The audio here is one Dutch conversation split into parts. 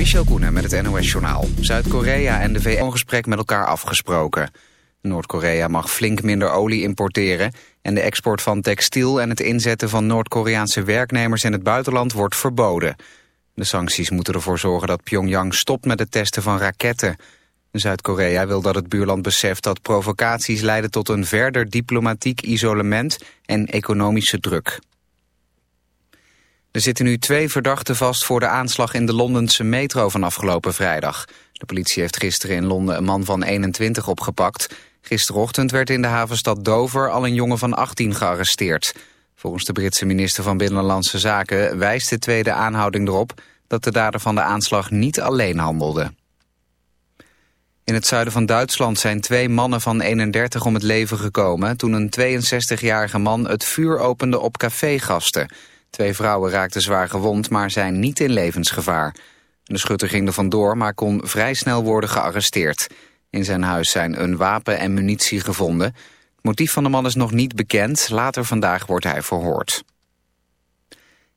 Michel Koenen met het NOS-journaal. Zuid-Korea en de VN een gesprek met elkaar afgesproken. Noord-Korea mag flink minder olie importeren... en de export van textiel en het inzetten van Noord-Koreaanse werknemers in het buitenland wordt verboden. De sancties moeten ervoor zorgen dat Pyongyang stopt met het testen van raketten. Zuid-Korea wil dat het buurland beseft dat provocaties leiden tot een verder diplomatiek isolement en economische druk. Er zitten nu twee verdachten vast voor de aanslag in de Londense metro van afgelopen vrijdag. De politie heeft gisteren in Londen een man van 21 opgepakt. Gisterochtend werd in de havenstad Dover al een jongen van 18 gearresteerd. Volgens de Britse minister van Binnenlandse Zaken wijst de tweede aanhouding erop dat de dader van de aanslag niet alleen handelde. In het zuiden van Duitsland zijn twee mannen van 31 om het leven gekomen... toen een 62-jarige man het vuur opende op cafégasten. Twee vrouwen raakten zwaar gewond, maar zijn niet in levensgevaar. De schutter ging er vandoor, maar kon vrij snel worden gearresteerd. In zijn huis zijn een wapen en munitie gevonden. Het motief van de man is nog niet bekend. Later vandaag wordt hij verhoord.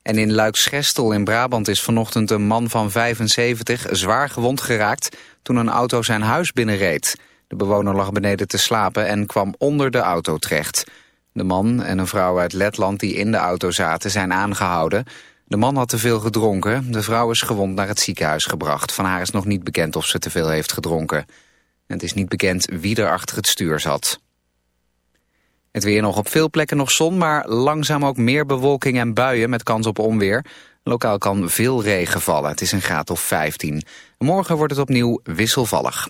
En in Luikschestel in Brabant is vanochtend een man van 75 zwaar gewond geraakt toen een auto zijn huis binnenreed. De bewoner lag beneden te slapen en kwam onder de auto terecht. De man en een vrouw uit Letland die in de auto zaten zijn aangehouden. De man had te veel gedronken. De vrouw is gewond naar het ziekenhuis gebracht. Van haar is nog niet bekend of ze te veel heeft gedronken. Het is niet bekend wie er achter het stuur zat. Het weer nog op veel plekken nog zon, maar langzaam ook meer bewolking en buien met kans op onweer. Lokaal kan veel regen vallen. Het is een graad of 15. Morgen wordt het opnieuw wisselvallig.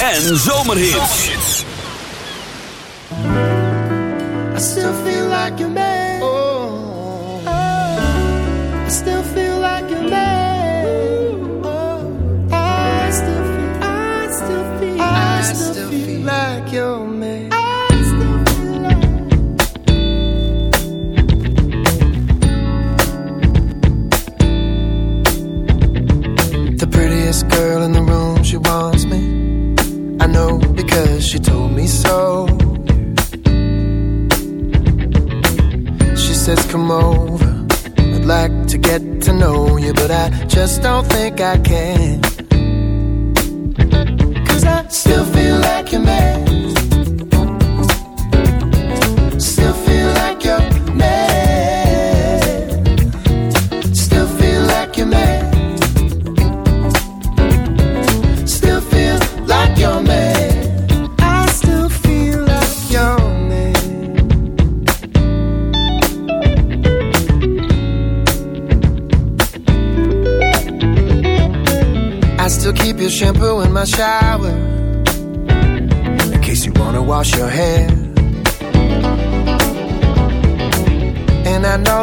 en zomerhits. I still feel like a man. Oh. I still feel like a man. Oh. I still feel, I still feel, I still feel like your man. The prettiest girl in the room, she wants cause she told me so. She says come over. I'd like to get to know you But I just don't think I can.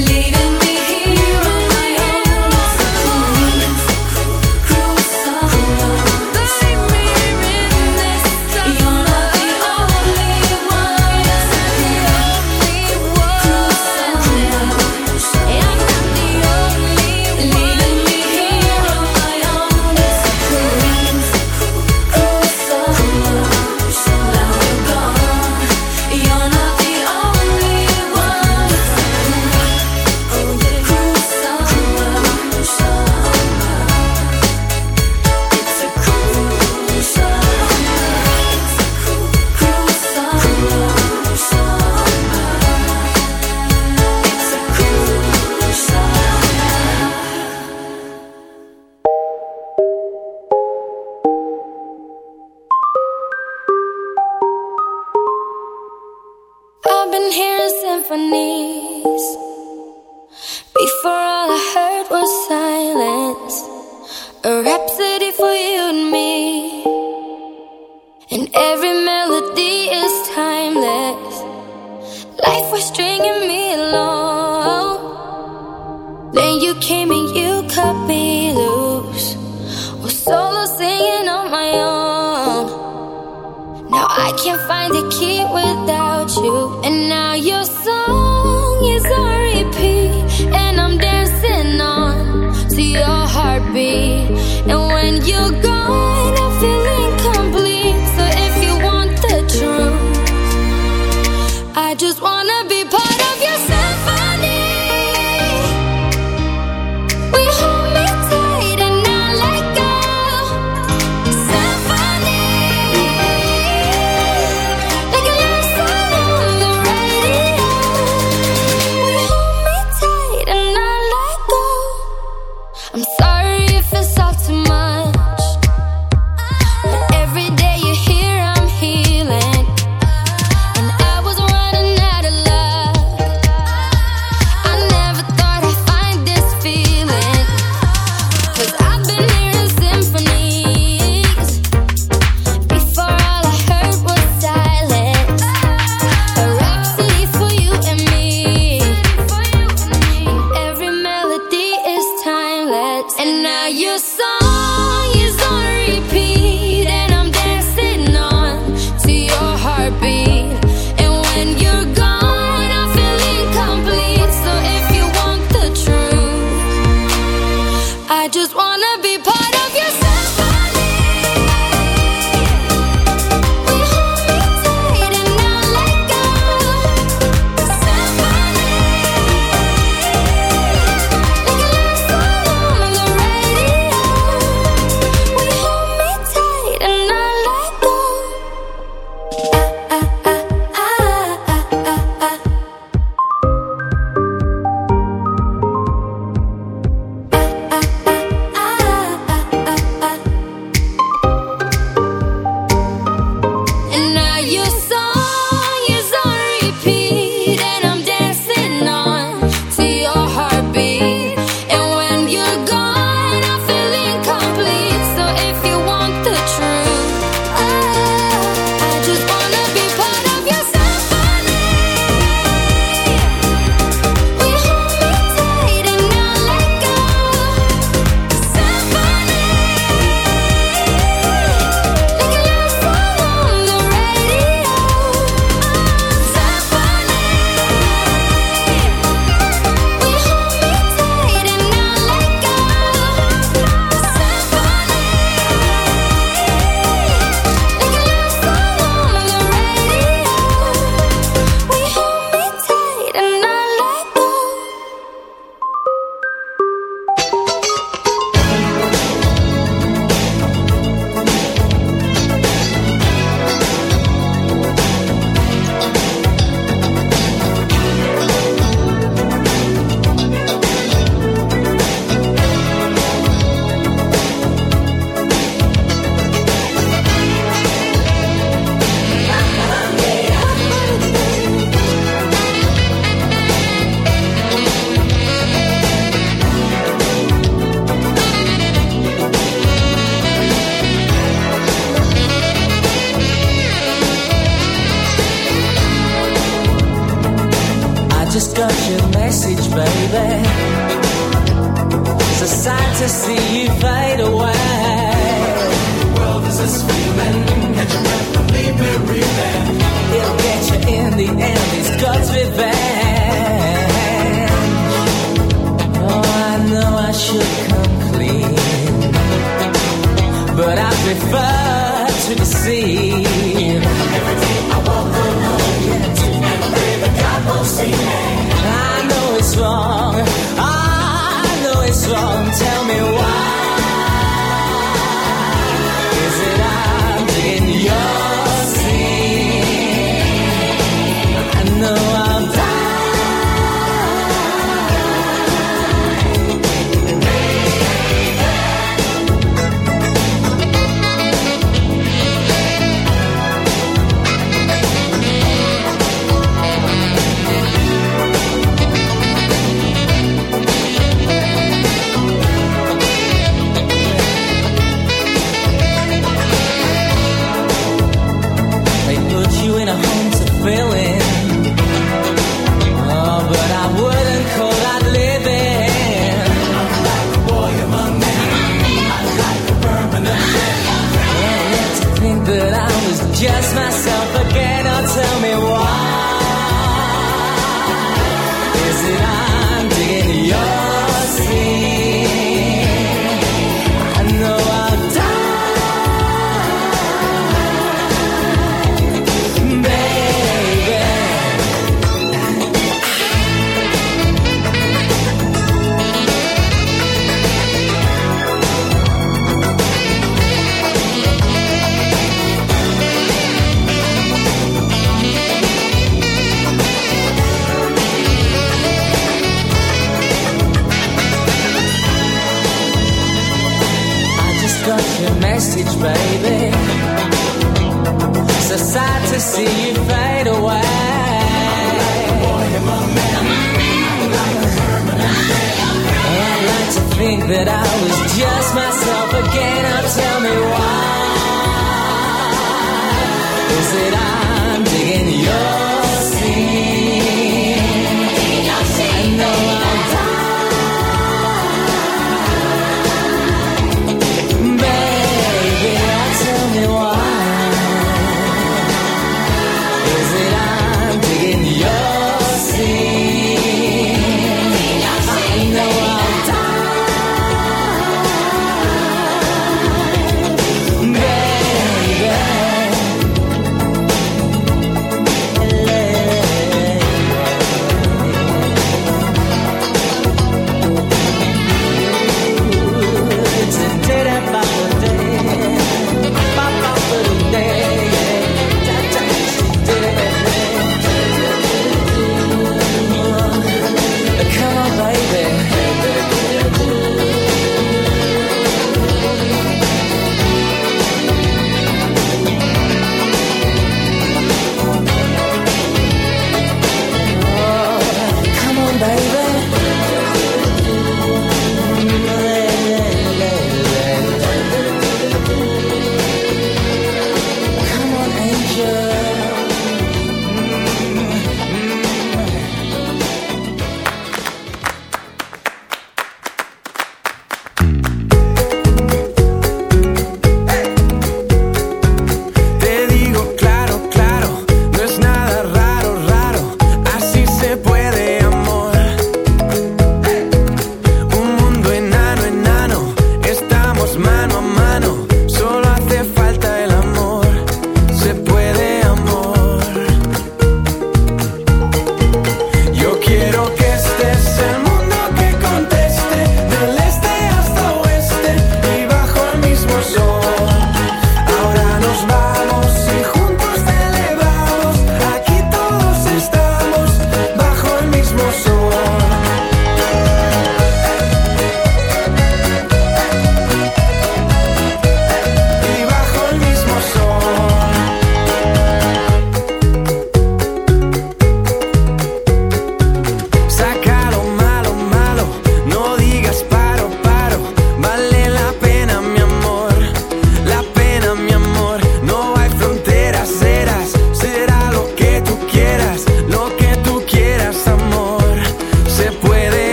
leaving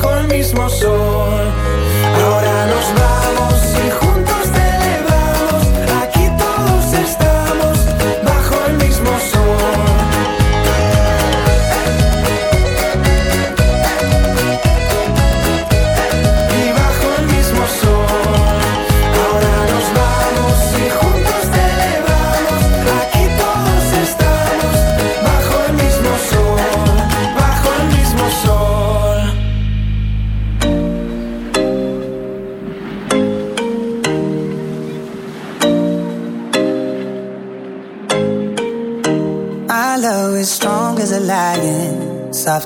bajo el mismo sol.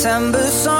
September song.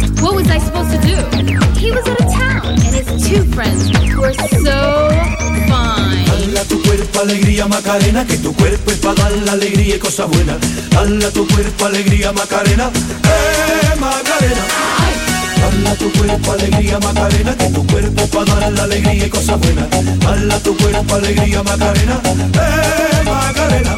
what was I supposed to do? He was out of town, and his two friends were so fine. Dala tu cuerpo alegría Macarena, que tu cuerpo es para dar la alegría y cosas buenas. Dala tu cuerpo alegría Macarena, eh Macarena. Dala tu cuerpo alegría Macarena, que tu cuerpo para dar la alegría y cosas buenas. Dala tu cuerpo alegría Macarena, eh Macarena.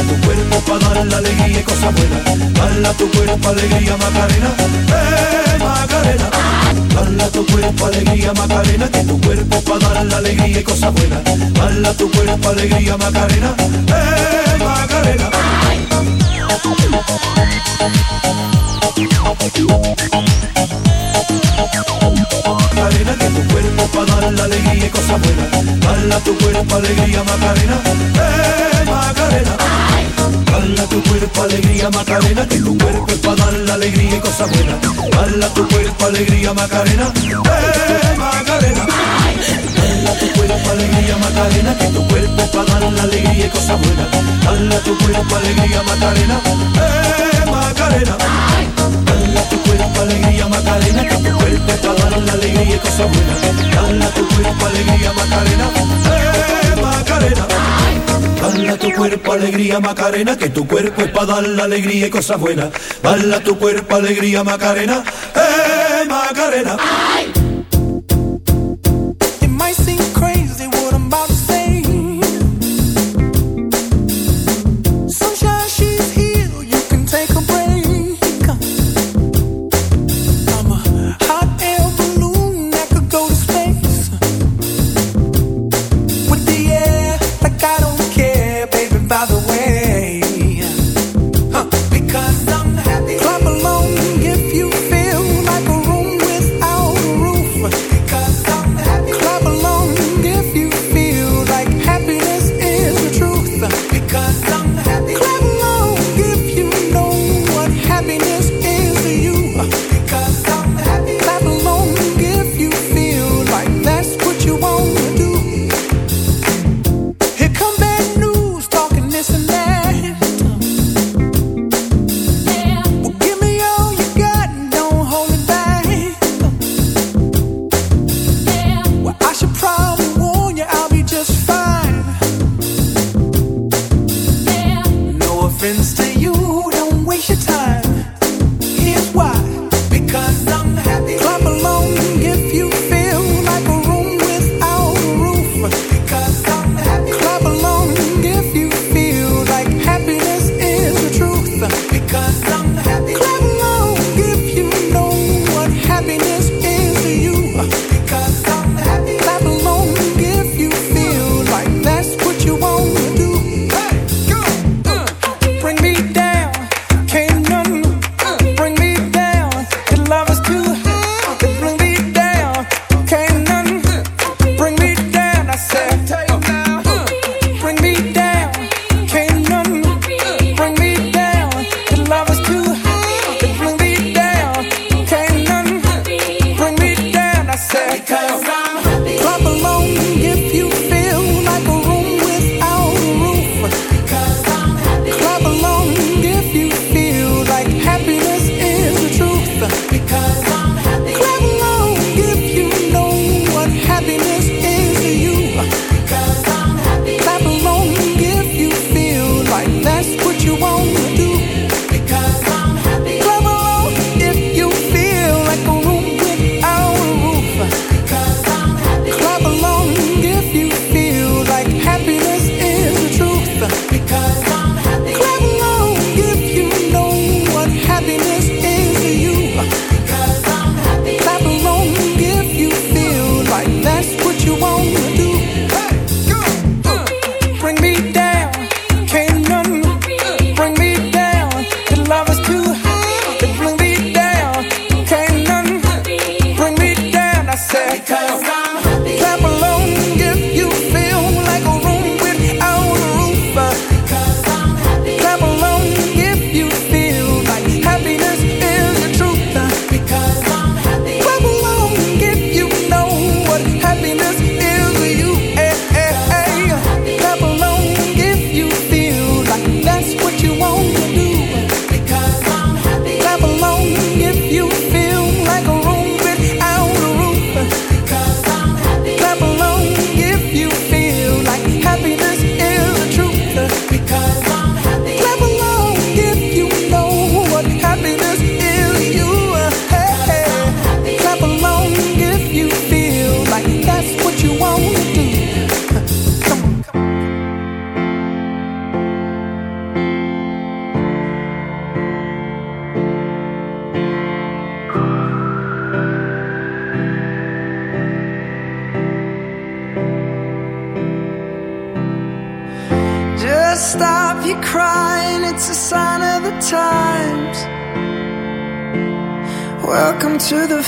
Tu cuerpo para dar la alegría y tu cuerpo alegría Macarena, tu cuerpo alegría Macarena, tu cuerpo para dar la alegría y tu cuerpo alegría Macarena, eh Macarena. Macarena, que tu cuerpo para dar la alegría y cosas buenas. Dala tu cuerpo alegría Macarena, eh Macarena. Dala tu cuerpo alegría Macarena, que tu cuerpo es para dar la alegría y cosas buenas. Dala tu cuerpo alegría Macarena, eh Macarena. Dala tu cuerpo alegría Macarena, que tu cuerpo para dar la alegría y cosas buenas. Dala tu cuerpo alegría Macarena, eh Macarena. Dala tu cuerpo alegría Macarena, que tu cuerpo para dar la alegría y cosas buenas. Dala tu cuerpo alegría Macarena, eh Macarena. Dala tu cuerpo alegría Macarena, que tu cuerpo es para dar la alegría y cosas buenas. Dala tu cuerpo alegría Macarena, eh Macarena. It